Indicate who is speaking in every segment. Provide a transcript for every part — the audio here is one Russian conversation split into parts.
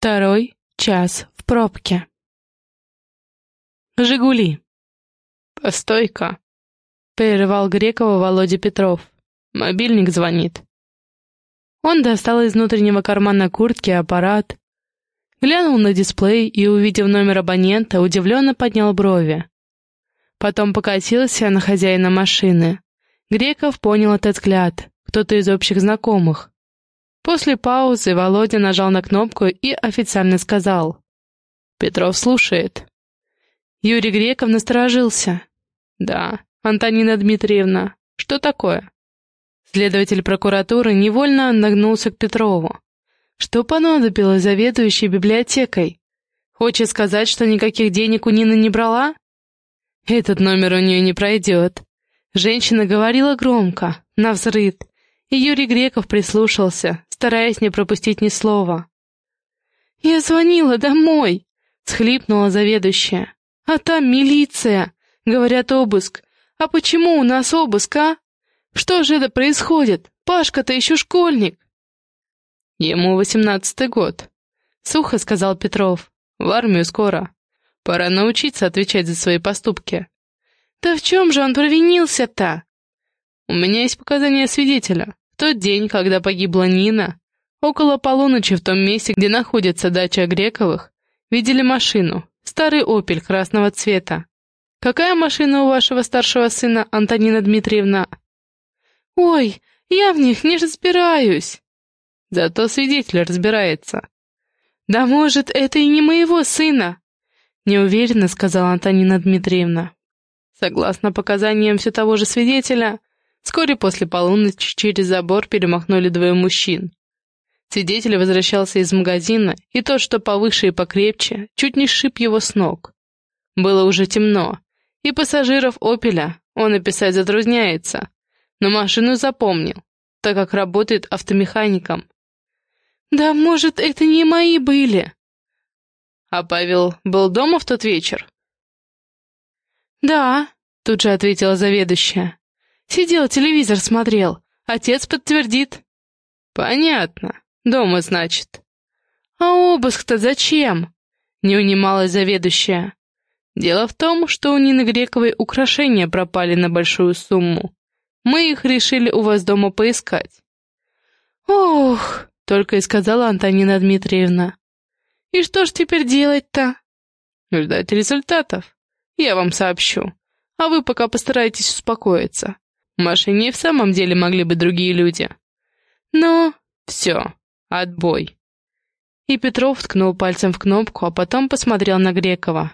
Speaker 1: Второй час в пробке. «Жигули».
Speaker 2: «Постой-ка», — прерывал Грекова Володя Петров. «Мобильник звонит».
Speaker 1: Он достал из внутреннего кармана куртки аппарат, глянул на дисплей и, увидев номер абонента, удивленно поднял брови. Потом покатился на хозяина машины. Греков понял этот взгляд, кто-то из общих знакомых. После паузы Володя нажал на кнопку и официально сказал. «Петров слушает». Юрий Греков насторожился. «Да, Антонина Дмитриевна, что такое?» Следователь прокуратуры невольно нагнулся к Петрову. Что понадобилось заведующей библиотекой? Хочет сказать, что никаких денег у Нины не брала? Этот номер у нее не пройдет. Женщина говорила громко, навзрыд, и Юрий Греков прислушался, стараясь не пропустить ни слова. «Я звонила домой!» — схлипнула заведующая. «А там милиция! Говорят, обыск. А почему у нас обыск, а? Что же это происходит? Пашка-то еще школьник!»
Speaker 2: «Ему восемнадцатый год», — сухо сказал Петров. «В армию скоро. Пора научиться отвечать за свои поступки».
Speaker 1: «Да в чем же он провинился-то?»
Speaker 2: «У меня есть показания свидетеля. В тот день, когда погибла Нина, около полуночи в том месте, где находится дача Грековых, видели машину, Старый «Опель» красного цвета. Какая машина у вашего старшего сына, Антонина Дмитриевна?»
Speaker 1: «Ой, я в них не разбираюсь».
Speaker 2: Зато свидетель разбирается.
Speaker 1: «Да может, это и не моего сына?» Неуверенно сказала Антонина Дмитриевна.
Speaker 2: Согласно показаниям все того же свидетеля, вскоре после полуночи через забор перемахнули двое мужчин. Свидетель возвращался из магазина, и тот, что повыше и покрепче, чуть не сшиб его с ног. Было уже темно, и пассажиров «Опеля» он описать затрудняется, но машину запомнил, так как работает автомехаником.
Speaker 1: «Да, может, это не мои были?»
Speaker 2: «А Павел был дома в тот вечер?»
Speaker 1: «Да», — тут же ответила заведующая. «Сидел, телевизор смотрел. Отец подтвердит».
Speaker 2: «Понятно. Дома, значит.
Speaker 1: А обыск-то зачем? Не унималась заведующая.
Speaker 2: Дело в том, что у Нины Грековой украшения пропали на большую сумму. Мы их решили у вас дома поискать.
Speaker 1: Ох, только и сказала Антонина Дмитриевна. И что ж теперь делать-то?
Speaker 2: Ждать результатов. Я вам сообщу. А вы пока постарайтесь успокоиться. Машине в самом деле могли бы другие люди. Но все, Отбой. И Петров ткнул пальцем в кнопку, а потом посмотрел на Грекова.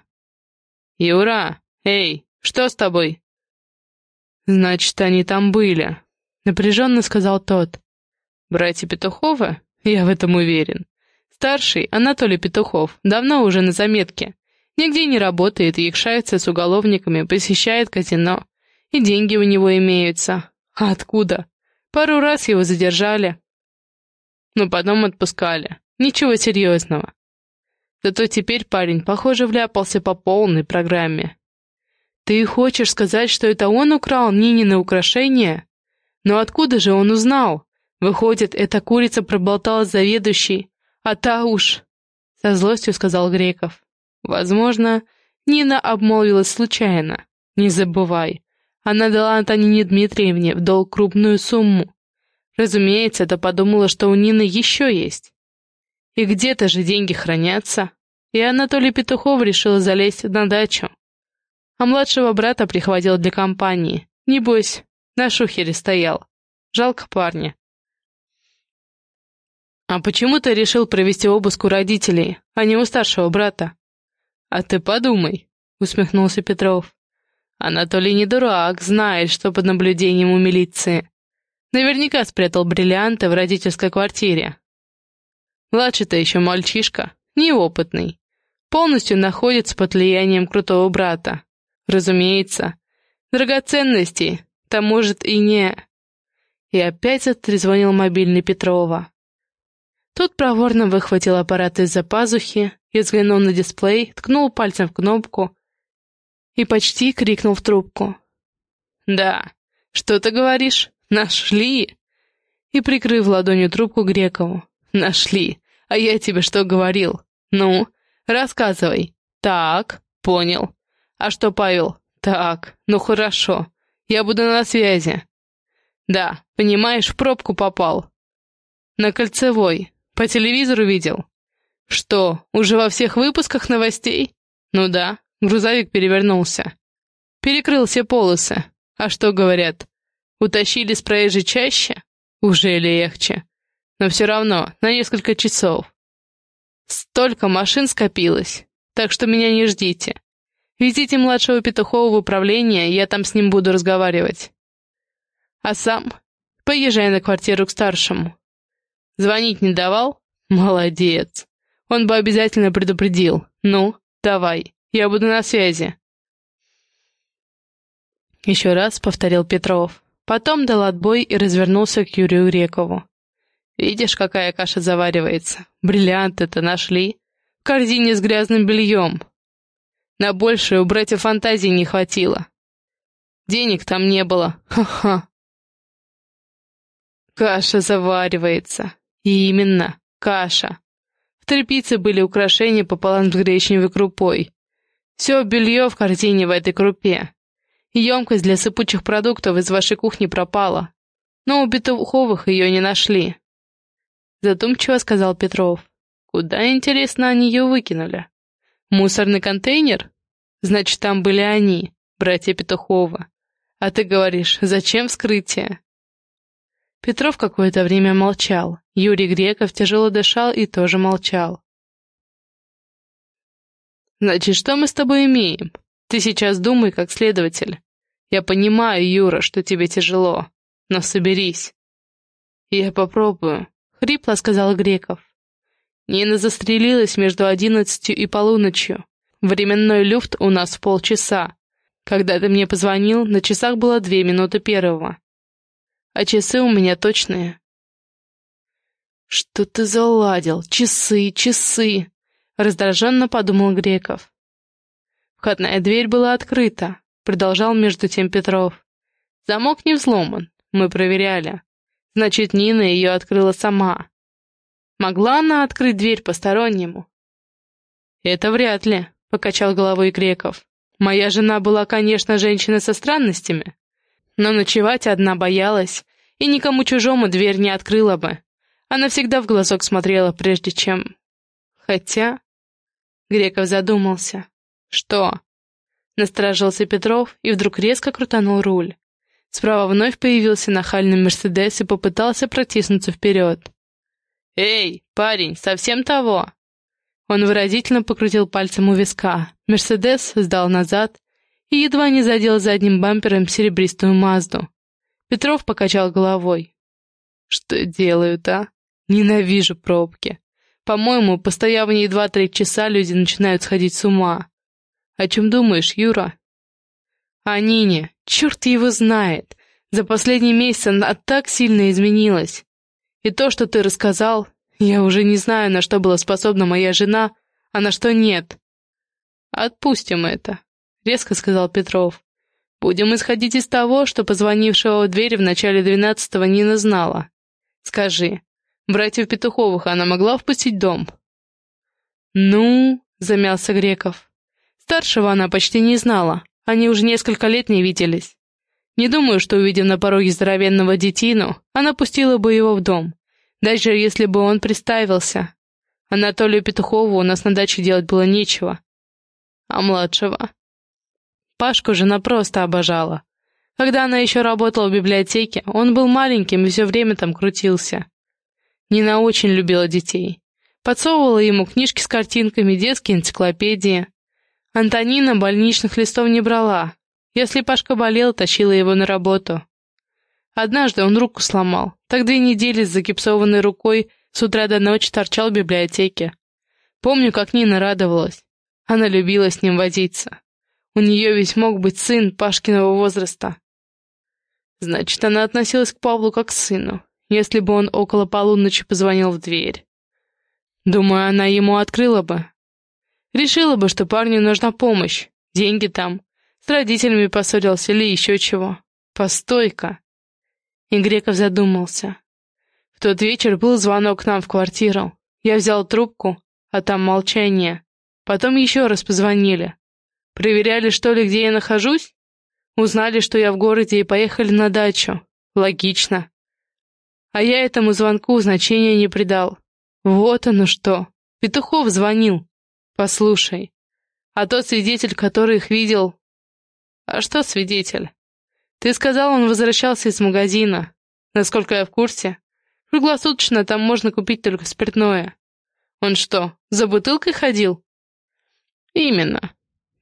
Speaker 2: «Юра! Эй, что с тобой?» «Значит, они там были», — напряженно сказал тот. «Братья Петуховы? Я в этом уверен. Старший, Анатолий Петухов, давно уже на заметке. Нигде не работает, якшается с уголовниками, посещает казино. И деньги у него имеются. А откуда? Пару раз его задержали, но потом отпускали. Ничего серьезного. Зато теперь парень, похоже, вляпался по полной программе. Ты хочешь сказать, что это он украл Нинины украшения? Но откуда же он узнал? Выходит, эта курица проболталась заведующей, а та уж... Со злостью сказал Греков. Возможно, Нина обмолвилась случайно. Не забывай, она дала Антонине Дмитриевне в долг крупную сумму. Разумеется, это подумала, что у Нины еще есть. И где-то же деньги хранятся. И Анатолий Петухов решил залезть на дачу. А младшего брата прихватил для компании. Небось, на шухере стоял. Жалко парня. «А почему ты решил провести обыск у родителей, а не у старшего брата?» «А ты подумай», — усмехнулся Петров. «Анатолий не дурак, знает, что под наблюдением у милиции. Наверняка спрятал бриллианты в родительской квартире. Младший-то еще мальчишка, неопытный. Полностью находится под влиянием крутого брата. Разумеется, драгоценности-то может и не... И опять отрезвонил мобильный Петрова. Тот проворно выхватил аппарат из-за пазухи и, взглянув на дисплей, ткнул пальцем в кнопку и почти крикнул в трубку. «Да, что ты говоришь?» «Нашли!» И, прикрыв ладонью трубку Грекову. «Нашли! А я тебе что говорил? Ну, рассказывай. Так, понял. А что, Павел? Так, ну хорошо. Я буду на связи. Да, понимаешь, в пробку попал. На кольцевой. По телевизору видел. Что, уже во всех выпусках новостей? Ну да, грузовик перевернулся. Перекрыл все полосы. А что говорят? Утащили с проезжей чаще? Уже легче. Но все равно, на несколько часов. Столько машин скопилось, так что меня не ждите. Везите младшего Петухова в управление, я там с ним буду разговаривать. А сам поезжай на квартиру к старшему. Звонить не давал? Молодец. Он бы обязательно предупредил. Ну, давай, я буду на связи. Еще раз повторил Петров. Потом дал отбой и развернулся к Юрию Рекову. «Видишь, какая каша заваривается? Бриллианты-то нашли. В корзине с грязным бельем. На большее у братьев фантазии не хватило. Денег там не было. Ха-ха. Каша заваривается. именно, каша. В тряпице были украшения пополам с гречневой крупой. Все белье в корзине в этой крупе. Емкость для сыпучих продуктов из вашей кухни пропала. Но у Петуховых ее не нашли. Задумчиво сказал Петров. Куда, интересно, они ее выкинули? Мусорный контейнер? Значит, там были они, братья Петухова. А ты говоришь, зачем вскрытие? Петров какое-то время молчал. Юрий Греков тяжело дышал и тоже молчал. «Значит, что мы с тобой имеем? Ты сейчас думай, как следователь. Я понимаю, Юра, что тебе тяжело, но соберись». «Я попробую», — хрипло сказал Греков. Нина застрелилась между одиннадцатью и полуночью. Временной люфт у нас в полчаса. Когда ты мне позвонил, на часах было две минуты первого. А часы у меня точные. «Что ты заладил? Часы, часы!» — раздраженно подумал Греков. Входная дверь была открыта, продолжал между тем Петров. Замок не взломан, мы проверяли. Значит, Нина ее открыла сама. Могла она открыть дверь постороннему? Это вряд ли, покачал головой Греков. Моя жена была, конечно, женщина со странностями, но ночевать одна боялась, и никому чужому дверь не открыла бы. Она всегда в глазок смотрела, прежде чем... Хотя... Греков задумался. Что? Насторожился Петров и вдруг резко крутанул руль. Справа вновь появился нахальный Мерседес и попытался протиснуться вперед. «Эй, парень, совсем того!» Он выразительно покрутил пальцем у виска. Мерседес сдал назад и едва не задел задним бампером серебристую Мазду. Петров покачал головой. «Что делают, а? Ненавижу пробки. По-моему, постояв в ней два-три часа, люди начинают сходить с ума. О чем думаешь, Юра?» «О Нине. Черт его знает. За последний месяц она так сильно изменилась. И то, что ты рассказал, я уже не знаю, на что была способна моя жена, а на что нет. Отпустим это, резко сказал Петров. Будем исходить из того, что позвонившего в дверь в начале двенадцатого Нина знала. Скажи, братьев Петуховых она могла впустить в дом? Ну, замялся Греков. Старшего она почти не знала, они уже несколько лет не виделись. Не думаю, что, увидев на пороге здоровенного детину, она пустила бы его в дом, даже если бы он приставился. Анатолию Петухову у нас на даче делать было нечего. А младшего? Пашку жена просто обожала. Когда она еще работала в библиотеке, он был маленьким и все время там крутился. Нина очень любила детей. Подсовывала ему книжки с картинками, детские энциклопедии. Антонина больничных листов не брала, если Пашка болел, тащила его на работу. Однажды он руку сломал. Так две недели с загипсованной рукой с утра до ночи торчал в библиотеке. Помню, как Нина радовалась. Она любила с ним возиться. У нее ведь мог быть сын Пашкиного возраста. Значит, она относилась к Павлу как к сыну, если бы он около полуночи позвонил в дверь. Думаю, она ему открыла бы. Решила бы, что парню нужна помощь, деньги там, с родителями поссорился или еще чего. Постой-ка. И Греков задумался. В тот вечер был звонок к нам в квартиру.
Speaker 1: Я взял трубку, а там молчание. Потом еще раз позвонили. Проверяли, что ли, где я нахожусь? Узнали, что я в городе, и поехали на дачу. Логично. А я этому звонку значения не придал. Вот оно что. Петухов звонил. Послушай. А тот свидетель, который их видел... А что свидетель? Ты сказал, он возвращался из магазина. Насколько я в курсе, круглосуточно там можно купить только спиртное. Он что, за бутылкой ходил? Именно.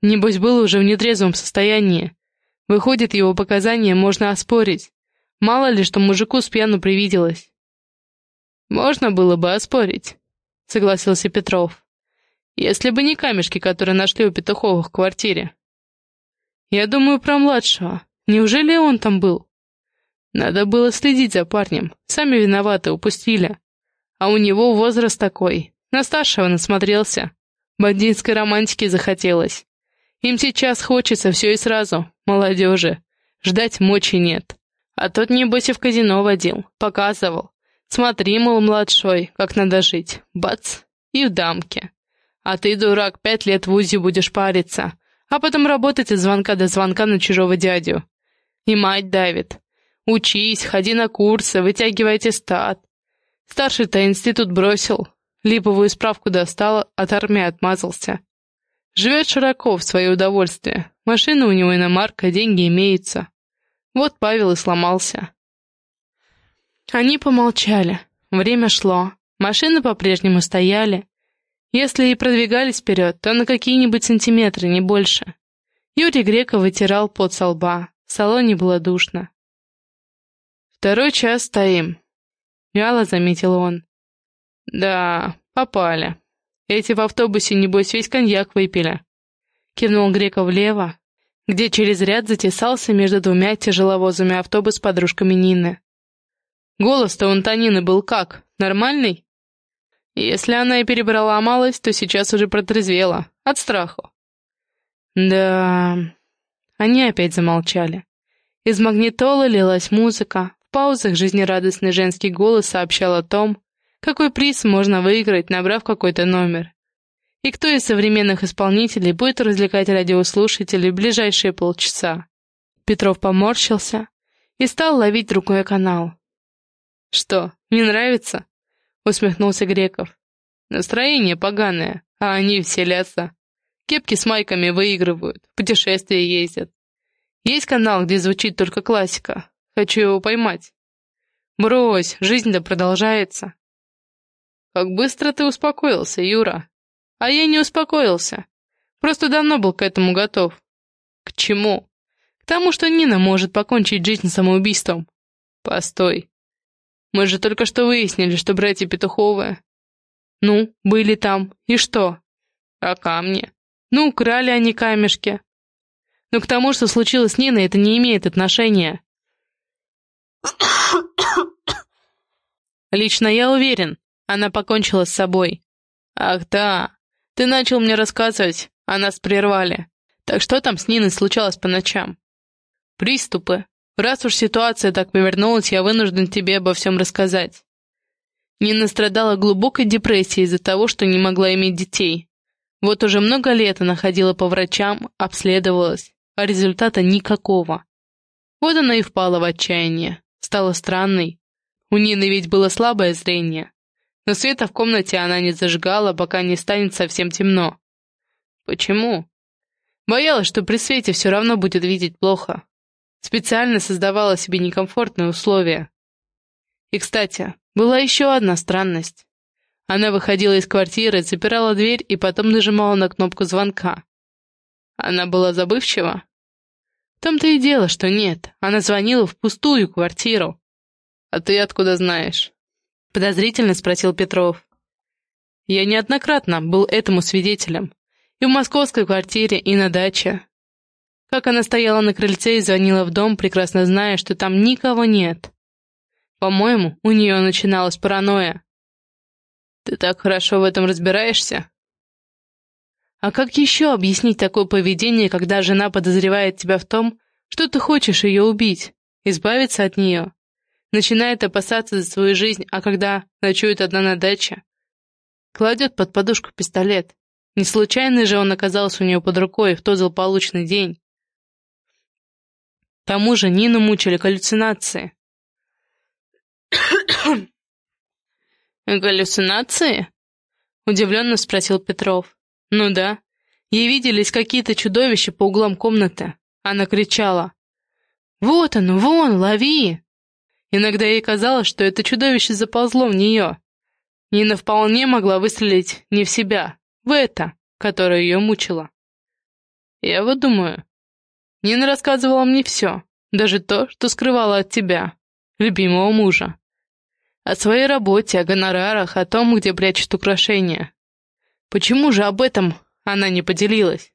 Speaker 1: Небось, был уже в нетрезвом состоянии. Выходит, его показания можно оспорить. Мало ли, что мужику с пьяну привиделось. Можно было бы оспорить, согласился Петров. Если бы не камешки, которые нашли у Петуховых в квартире. Я думаю про младшего. Неужели он там был? Надо было следить за парнем. Сами виноваты, упустили. А у него возраст такой. На старшего насмотрелся. Бандитской романтики захотелось. Им сейчас хочется все и сразу, молодежи. Ждать мочи нет. А тот, небось, и в казино водил, показывал. Смотри, мол, младшой, как надо жить. Бац! И в дамке. А ты, дурак, пять лет в УЗИ будешь париться, а потом работать от звонка до звонка на чужого дядю. И мать давит. Учись, ходи на курсы, вытягивай аттестат. Старший-то институт бросил, липовую справку достал, от армии отмазался. Живет широко в свое удовольствие. Машина у него иномарка, деньги имеются. Вот Павел и сломался. Они помолчали. Время шло. Машины по-прежнему стояли. Если и продвигались вперед, то на какие-нибудь сантиметры, не больше. Юрий Греков вытирал пот со лба. В салоне было душно. «Второй час стоим», — вяло заметил он. «Да, попали. Эти в автобусе, небось, весь коньяк выпили». Кивнул Греков влево, где через ряд затесался между двумя тяжеловозами автобус с подружками Нины. Голос-то у Антонины был как? Нормальный? Если она и перебрала малость, то сейчас уже протрезвела. От страху. Да... Они опять замолчали. Из магнитолы лилась музыка. В паузах жизнерадостный женский голос сообщал о том, какой приз можно выиграть, набрав какой-то номер. И кто из современных исполнителей будет развлекать радиослушателей в ближайшие полчаса? Петров поморщился и стал ловить рукой канал. «Что, не нравится?» — усмехнулся Греков. «Настроение поганое, а они веселятся. Кепки с майками выигрывают, путешествия ездят. Есть канал, где звучит только классика. Хочу его поймать. Брось, жизнь-то продолжается». «Как быстро ты успокоился, Юра!» А я не успокоился. Просто давно был к этому готов. К чему? К тому, что Нина может покончить жизнь самоубийством. Постой. Мы же только что выяснили, что братья Петуховы... Ну, были там. И что? А камни? Ну, украли они камешки. Но к тому, что случилось с Ниной, это не имеет отношения. Лично я уверен, она покончила с собой. Ах да, ты начал мне рассказывать, а нас прервали. Так что там с Ниной случалось по ночам? Приступы. Раз уж ситуация так повернулась, я вынужден тебе обо всем рассказать. Нина страдала глубокой депрессией из-за того, что не могла иметь детей. Вот уже много лет она ходила по врачам, обследовалась, а результата никакого. Вот она и впала в отчаяние, стала странной. У Нины ведь было слабое зрение, но света в комнате она не зажигала, пока не станет совсем темно. Почему? Боялась, что при свете все равно будет видеть плохо. Специально создавала себе некомфортные условия. И, кстати, была еще одна странность. Она выходила из квартиры, запирала дверь и потом нажимала на кнопку звонка. Она была забывчива? В том-то и дело, что нет. Она звонила в пустую квартиру. А ты откуда знаешь? — подозрительно спросил Петров. «Я неоднократно был этому свидетелем. И в московской квартире, и на даче. Как она стояла на крыльце и звонила в дом, прекрасно зная, что там никого нет. По-моему, у нее начиналась паранойя. Ты так хорошо в этом разбираешься?» А как еще объяснить такое поведение, когда жена подозревает тебя в том, что ты хочешь ее убить, избавиться от нее? Начинает опасаться за свою жизнь, а когда ночует одна на даче,
Speaker 2: Кладет под подушку пистолет. Не случайно же он оказался у нее под рукой в тот злополучный день. К тому же Нину мучили галлюцинации. «Галлюцинации?» — удивленно спросил Петров. «Ну да. Ей виделись какие-то чудовища по углам комнаты. Она кричала. «Вот оно, вон, лови!» Иногда ей казалось, что это чудовище заползло в нее. Нина вполне могла выстрелить не в себя, в это, которое ее мучило. Я вот думаю, Нина рассказывала мне все, даже то, что скрывала от тебя, любимого мужа. О своей работе, о гонорарах, о том, где прячут украшения. Почему же об этом она не поделилась?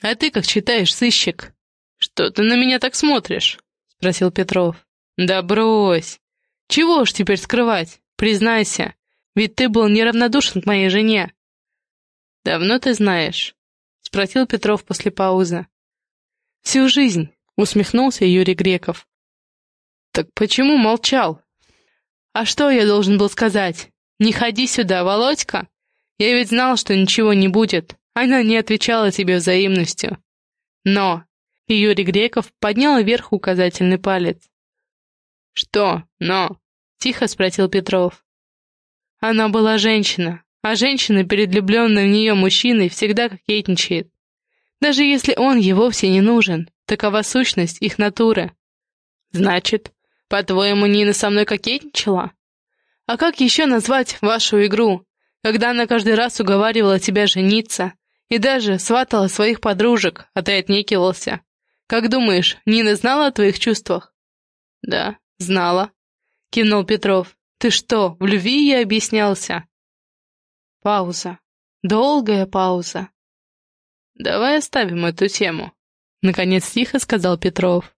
Speaker 2: А ты как читаешь, сыщик? Что ты на меня так смотришь? Спросил Петров. Да брось. Чего ж теперь скрывать? Признайся, ведь ты был неравнодушен к моей жене. Давно ты знаешь? Спросил Петров после паузы. Всю жизнь, усмехнулся Юрий Греков. Так почему молчал? «А что я должен был сказать? Не ходи сюда, Володька! Я ведь знал, что ничего не будет. Она не отвечала тебе взаимностью. Но...» Юрий Греков поднял вверх указательный палец. «Что «но»?» — тихо спросил Петров. Она была женщина, а женщина перед влюбленным в нее мужчиной всегда кокетничает. Даже если он ей вовсе не нужен, такова сущность их натуры. Значит, по-твоему, Нина со мной кокетничала? А как еще назвать вашу игру, когда она каждый раз уговаривала тебя жениться и даже сватала своих подружек, а ты отнекивался? Как думаешь, Нина знала о твоих чувствах? Да, знала, кивнул Петров. Ты что, в любви ей объяснялся? Пауза. Долгая пауза. Давай оставим эту тему, наконец тихо сказал Петров.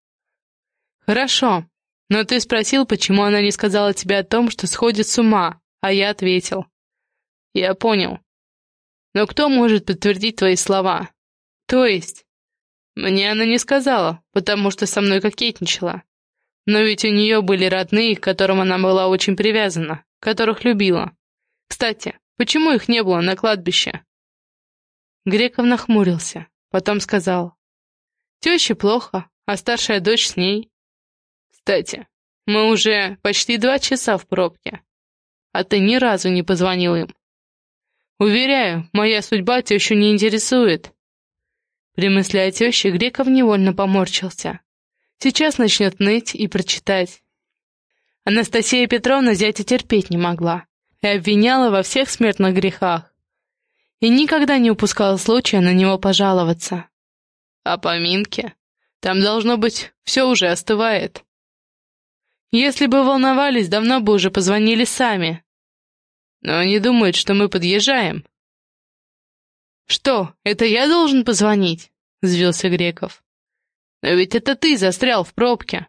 Speaker 2: Хорошо, но ты спросил, почему она не сказала тебе о том, что сходит с ума, а я ответил. Я понял. Но кто может подтвердить твои слова? То есть? Мне она не сказала, потому что со мной кокетничала. Но ведь у нее были родные, к которым она была очень привязана, которых любила. Кстати, почему их не было на кладбище? Греков нахмурился, потом сказал. Теще плохо, а старшая дочь с ней. Кстати, мы уже почти два часа в пробке, а ты ни разу не позвонил им. Уверяю, моя судьба тещу не интересует. При мысли о теще Греков невольно поморщился. Сейчас начнет ныть и прочитать. Анастасия Петровна зятя терпеть не могла и обвиняла во всех смертных грехах. И никогда не упускала случая на него пожаловаться. А поминки? Там, должно быть, все уже остывает. Если бы волновались, давно бы уже позвонили сами. Но они думают, что мы подъезжаем. «Что, это я должен позвонить?» — взвился Греков. «Но ведь это ты застрял в пробке.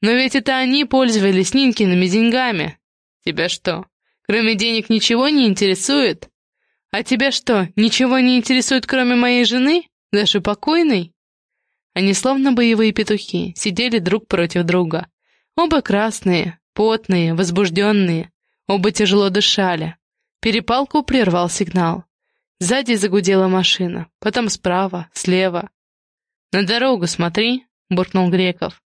Speaker 2: Но ведь это они пользовались Нинкиными деньгами. Тебя что, кроме денег ничего не интересует? А тебя что, ничего не интересует, кроме моей жены, даже покойной?» Они словно боевые петухи, сидели друг против друга, Оба красные, потные, возбужденные, оба тяжело дышали. Перепалку прервал сигнал. Сзади загудела машина, потом справа, слева. «На дорогу смотри», — буркнул Греков.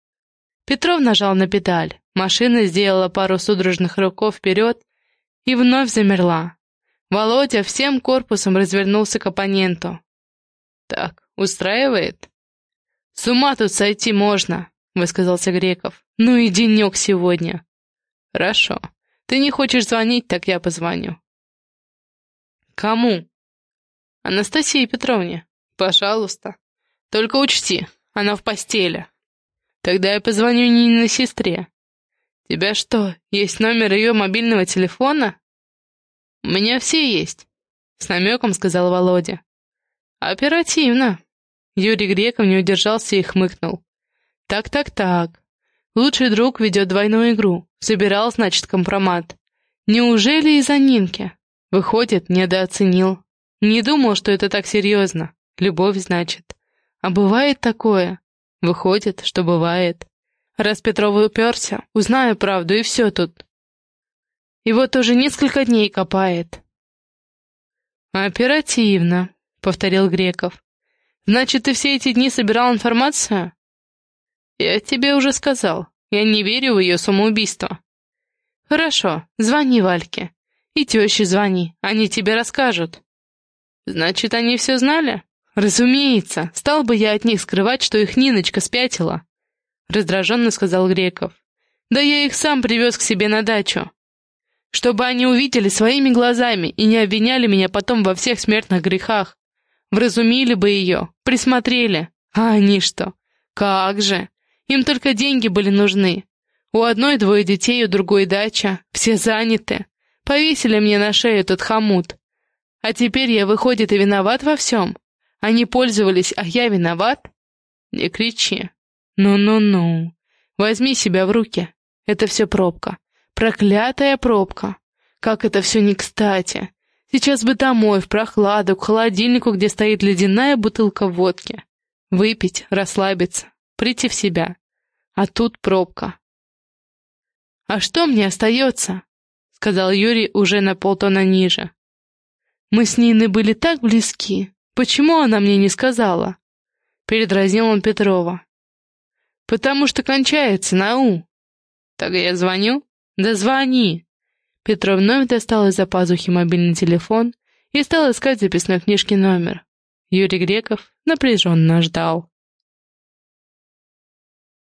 Speaker 2: Петров нажал на педаль. Машина сделала пару судорожных рывков вперед и вновь замерла. Володя всем корпусом развернулся к оппоненту. «Так, устраивает?» «С ума тут сойти можно», — высказался Греков. «Ну и денек сегодня». «Хорошо. Ты не хочешь звонить, так я позвоню». «Кому?» «Анастасии Петровне. Пожалуйста. Только учти, она в постели. Тогда я позвоню Нине сестре. Тебя что, есть номер ее мобильного телефона?» «У меня все есть», — с намеком сказал Володя. «Оперативно». Юрий Греков не удержался и хмыкнул. Так-так-так. Лучший друг ведет двойную игру. Собирал, значит, компромат. Неужели из-за Нинки? Выходит, недооценил. Не думал, что это так серьезно. Любовь, значит. А бывает такое? Выходит, что бывает. Раз Петров уперся, узнаю правду, и все тут. И вот уже несколько дней копает.
Speaker 1: «Оперативно», — повторил Греков. «Значит, ты все эти дни собирал информацию?» «Я тебе уже сказал. Я не верю в ее самоубийство». «Хорошо, звони Вальке. И теще звони, они тебе расскажут». «Значит, они все знали?» «Разумеется, стал бы я от них скрывать, что их Ниночка спятила», — раздраженно сказал Греков. «Да я их сам привез к себе на дачу, чтобы они увидели своими глазами и не обвиняли меня потом во всех смертных грехах. Вразумили бы ее, присмотрели. А они что? Как же? Им только деньги были нужны. У одной двое детей, у другой дача, все заняты. Повесили мне на шею этот хомут. А теперь я, выходит, и виноват во всем? Они пользовались, а я виноват? Не кричи. Ну-ну-ну. Возьми себя в руки. Это все пробка. Проклятая пробка. Как это все не кстати. Сейчас бы домой, в прохладу, к холодильнику, где стоит ледяная бутылка водки. Выпить, расслабиться, прийти в себя. А тут пробка. «А что мне остается?» — сказал Юрий уже на полтона ниже. «Мы с Ниной были так близки. Почему она мне не сказала?» Передразнил он Петрова. «Потому что кончается на «у». «Так я звоню?» «Да звони!» Петров вновь достал из-за пазухи мобильный телефон и стал искать в записной книжке номер. Юрий Греков напряженно ждал.